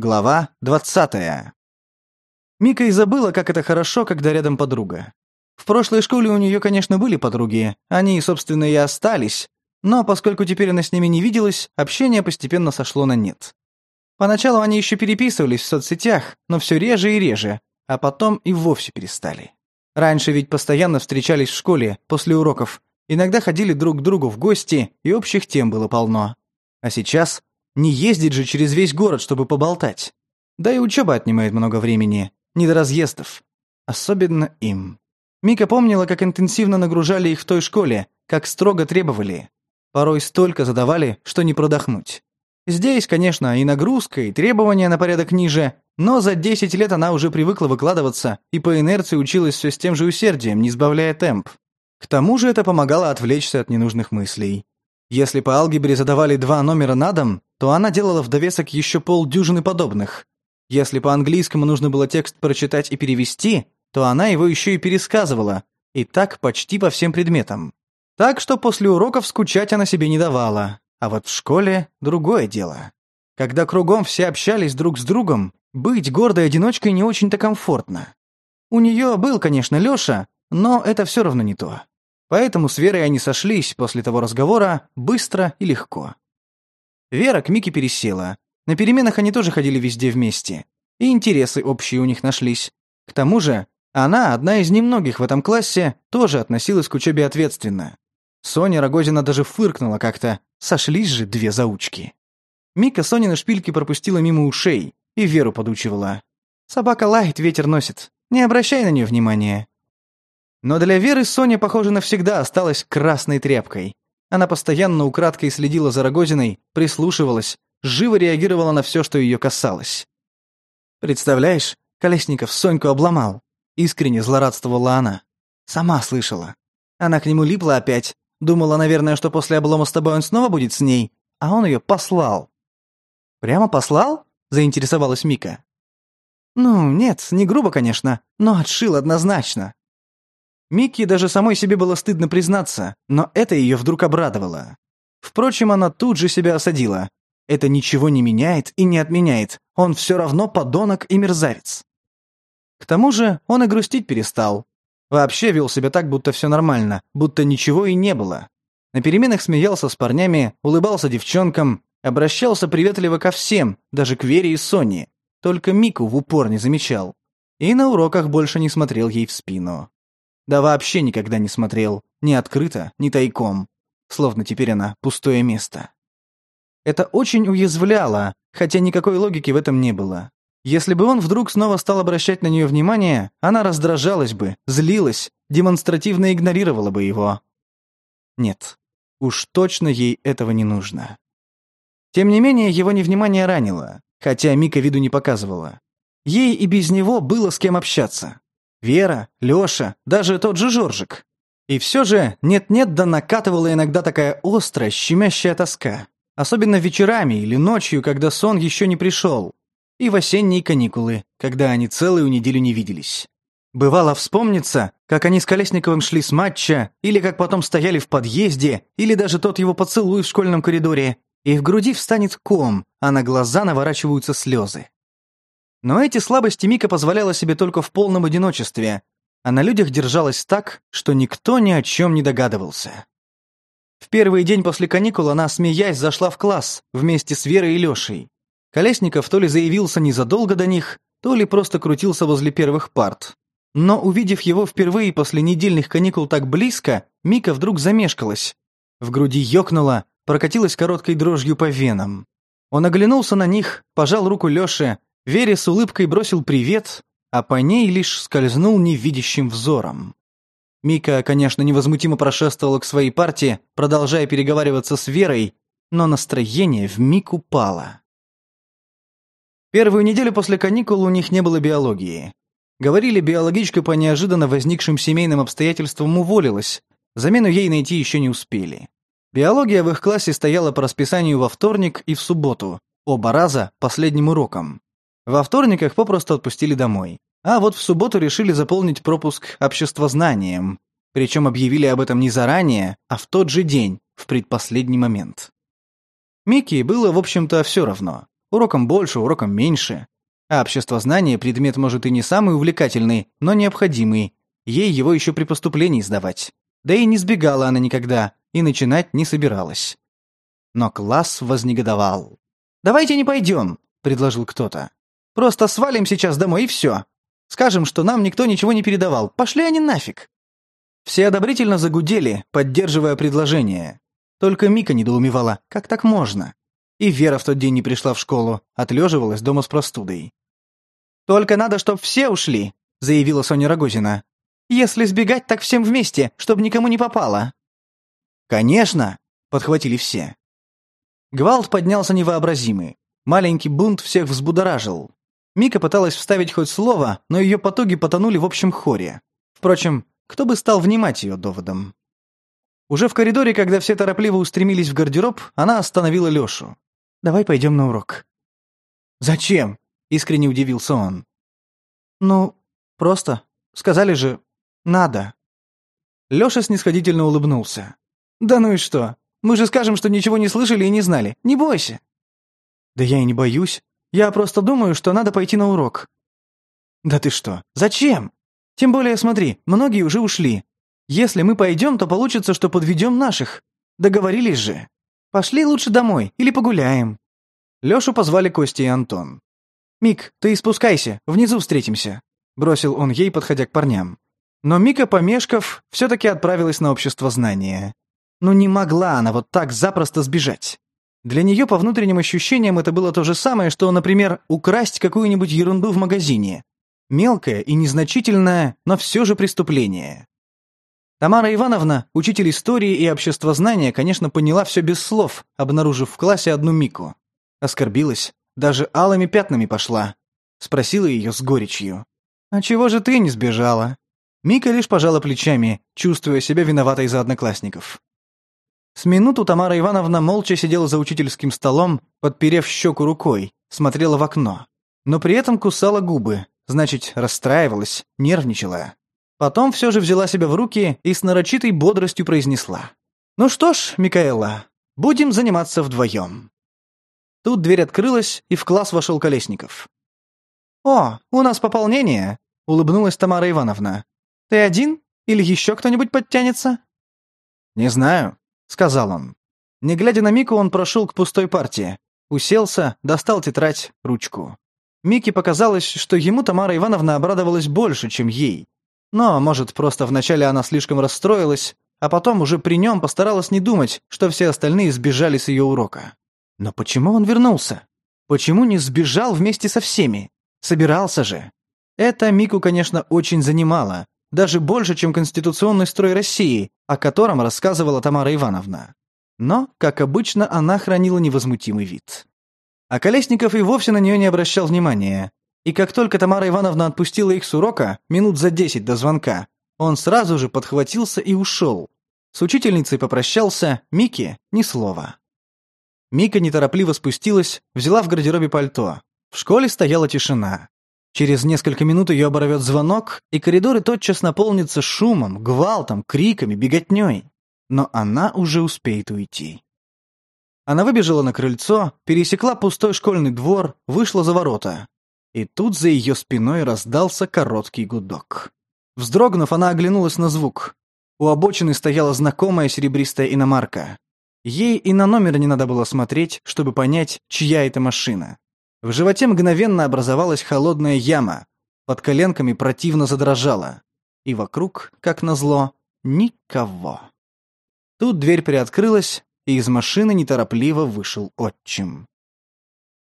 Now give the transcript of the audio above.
Глава 20. Мика и забыла, как это хорошо, когда рядом подруга. В прошлой школе у нее, конечно, были подруги, они, собственно, и остались, но поскольку теперь она с ними не виделась, общение постепенно сошло на нет. Поначалу они еще переписывались в соцсетях, но все реже и реже, а потом и вовсе перестали. Раньше ведь постоянно встречались в школе, после уроков, иногда ходили друг к другу в гости, и общих тем было полно. А сейчас не ездить же через весь город, чтобы поболтать. Да и учеба отнимает много времени, не до разъездов. Особенно им. Мика помнила, как интенсивно нагружали их в той школе, как строго требовали. Порой столько задавали, что не продохнуть. Здесь, конечно, и нагрузка, и требования на порядок ниже, но за 10 лет она уже привыкла выкладываться и по инерции училась все с тем же усердием, не сбавляя темп. К тому же это помогало отвлечься от ненужных мыслей. Если по алгебре задавали два номера на дом, то она делала в довесок еще полдюжины подобных. Если по-английскому нужно было текст прочитать и перевести, то она его еще и пересказывала, и так почти по всем предметам. Так что после уроков скучать она себе не давала, а вот в школе другое дело. Когда кругом все общались друг с другом, быть гордой одиночкой не очень-то комфортно. У нее был, конечно, Леша, но это все равно не то. Поэтому с Верой они сошлись после того разговора быстро и легко. Вера к Мике пересела. На переменах они тоже ходили везде вместе. И интересы общие у них нашлись. К тому же, она, одна из немногих в этом классе, тоже относилась к учебе ответственно. Соня Рогозина даже фыркнула как-то. Сошлись же две заучки. Мика Сонины шпильки пропустила мимо ушей и Веру подучивала. «Собака лает, ветер носит. Не обращай на нее внимания». Но для Веры Соня, похоже, навсегда осталась красной тряпкой. Она постоянно украдкой следила за Рогозиной, прислушивалась, живо реагировала на все, что ее касалось. «Представляешь, Колесников Соньку обломал», — искренне злорадствовала она. «Сама слышала. Она к нему липла опять, думала, наверное, что после облома с тобой он снова будет с ней, а он ее послал». «Прямо послал?» — заинтересовалась Мика. «Ну, нет, не грубо, конечно, но отшил однозначно. Микки даже самой себе было стыдно признаться, но это ее вдруг обрадовало. Впрочем, она тут же себя осадила. Это ничего не меняет и не отменяет, он все равно подонок и мерзавец. К тому же он и грустить перестал. Вообще вел себя так, будто все нормально, будто ничего и не было. На переменах смеялся с парнями, улыбался девчонкам, обращался приветливо ко всем, даже к Вере и Соне. Только Мику в упор не замечал. И на уроках больше не смотрел ей в спину. Да вообще никогда не смотрел. Ни открыто, ни тайком. Словно теперь она пустое место. Это очень уязвляло, хотя никакой логики в этом не было. Если бы он вдруг снова стал обращать на нее внимание, она раздражалась бы, злилась, демонстративно игнорировала бы его. Нет, уж точно ей этого не нужно. Тем не менее, его невнимание ранило, хотя Мика виду не показывала. Ей и без него было с кем общаться. Вера, Лёша, даже тот же Жоржик. И все же нет-нет да накатывала иногда такая острая, щемящая тоска. Особенно вечерами или ночью, когда сон еще не пришел. И в осенние каникулы, когда они целую неделю не виделись. Бывало вспомнится, как они с Колесниковым шли с матча, или как потом стояли в подъезде, или даже тот его поцелуй в школьном коридоре, и в груди встанет ком, а на глаза наворачиваются слезы. Но эти слабости Мика позволяла себе только в полном одиночестве, а на людях держалась так, что никто ни о чем не догадывался. В первый день после каникул она, смеясь, зашла в класс вместе с Верой и Лешей. Колесников то ли заявился незадолго до них, то ли просто крутился возле первых парт. Но, увидев его впервые после недельных каникул так близко, Мика вдруг замешкалась. В груди ёкнула, прокатилась короткой дрожью по венам. Он оглянулся на них, пожал руку Лёше, Вере с улыбкой бросил привет, а по ней лишь скользнул невидящим взором. Мика, конечно, невозмутимо прошествовала к своей партии, продолжая переговариваться с Верой, но настроение вмиг упало. Первую неделю после каникул у них не было биологии. Говорили, биологичка по неожиданно возникшим семейным обстоятельствам уволилась, замену ей найти еще не успели. Биология в их классе стояла по расписанию во вторник и в субботу, оба раза последним уроком. Во вторник их попросту отпустили домой. А вот в субботу решили заполнить пропуск обществознанием. Причем объявили об этом не заранее, а в тот же день, в предпоследний момент. Микки было, в общем-то, все равно. Уроком больше, уроком меньше. А обществознание предмет, может, и не самый увлекательный, но необходимый. Ей его еще при поступлении сдавать. Да и не сбегала она никогда, и начинать не собиралась. Но класс вознегодовал. «Давайте не пойдем», — предложил кто-то. Просто свалим сейчас домой и все. Скажем, что нам никто ничего не передавал. Пошли они нафиг». Все одобрительно загудели, поддерживая предложение. Только Мика недоумевала, как так можно? И Вера в тот день не пришла в школу, отлеживалась дома с простудой. «Только надо, чтоб все ушли», — заявила Соня Рогозина. «Если сбегать, так всем вместе, чтобы никому не попало». «Конечно!» — подхватили все. Гвалт поднялся невообразимый. Маленький бунт всех взбудоражил. Мика пыталась вставить хоть слово, но ее потуги потонули в общем хоре. Впрочем, кто бы стал внимать ее доводам? Уже в коридоре, когда все торопливо устремились в гардероб, она остановила Лешу. «Давай пойдем на урок». «Зачем?» — искренне удивился он. «Ну, просто. Сказали же, надо». Леша снисходительно улыбнулся. «Да ну и что? Мы же скажем, что ничего не слышали и не знали. Не бойся». «Да я и не боюсь», я просто думаю, что надо пойти на урок». «Да ты что? Зачем? Тем более, смотри, многие уже ушли. Если мы пойдем, то получится, что подведем наших. Договорились же. Пошли лучше домой или погуляем». Лешу позвали Костя и Антон. «Мик, ты спускайся, внизу встретимся», — бросил он ей, подходя к парням. Но Мика, помешков, все-таки отправилась на общество знания. Ну не могла она вот так запросто сбежать. Для нее, по внутренним ощущениям, это было то же самое, что, например, украсть какую-нибудь ерунду в магазине. Мелкое и незначительное, но все же преступление. Тамара Ивановна, учитель истории и обществознания, конечно, поняла все без слов, обнаружив в классе одну Мику. Оскорбилась, даже алыми пятнами пошла. Спросила ее с горечью. «А чего же ты не сбежала?» Мика лишь пожала плечами, чувствуя себя виноватой за одноклассников. С минуту Тамара Ивановна молча сидела за учительским столом, подперев щеку рукой, смотрела в окно. Но при этом кусала губы, значит, расстраивалась, нервничала. Потом все же взяла себя в руки и с нарочитой бодростью произнесла. «Ну что ж, Микаэла, будем заниматься вдвоем». Тут дверь открылась, и в класс вошел Колесников. «О, у нас пополнение!» — улыбнулась Тамара Ивановна. «Ты один? Или еще кто-нибудь подтянется?» «Не знаю», сказал он. Не глядя на Мику, он прошел к пустой партии. Уселся, достал тетрадь, ручку. Мике показалось, что ему Тамара Ивановна обрадовалась больше, чем ей. Но, может, просто вначале она слишком расстроилась, а потом уже при нем постаралась не думать, что все остальные сбежали с ее урока. Но почему он вернулся? Почему не сбежал вместе со всеми? Собирался же. Это Мику, конечно, очень занимало, даже больше, чем конституционный строй России, о котором рассказывала Тамара Ивановна. Но, как обычно, она хранила невозмутимый вид. А Колесников и вовсе на нее не обращал внимания. И как только Тамара Ивановна отпустила их с урока, минут за десять до звонка, он сразу же подхватился и ушел. С учительницей попрощался, Мики ни слова. Мика неторопливо спустилась, взяла в гардеробе пальто. В школе стояла тишина. Через несколько минут ее оборвет звонок, и коридоры тотчас наполнятся шумом, гвалтом, криками, беготней. Но она уже успеет уйти. Она выбежала на крыльцо, пересекла пустой школьный двор, вышла за ворота. И тут за ее спиной раздался короткий гудок. Вздрогнув, она оглянулась на звук. У обочины стояла знакомая серебристая иномарка. Ей и на номер не надо было смотреть, чтобы понять, чья это машина. В животе мгновенно образовалась холодная яма, под коленками противно задрожало. И вокруг, как назло, никого. Тут дверь приоткрылась, и из машины неторопливо вышел отчим.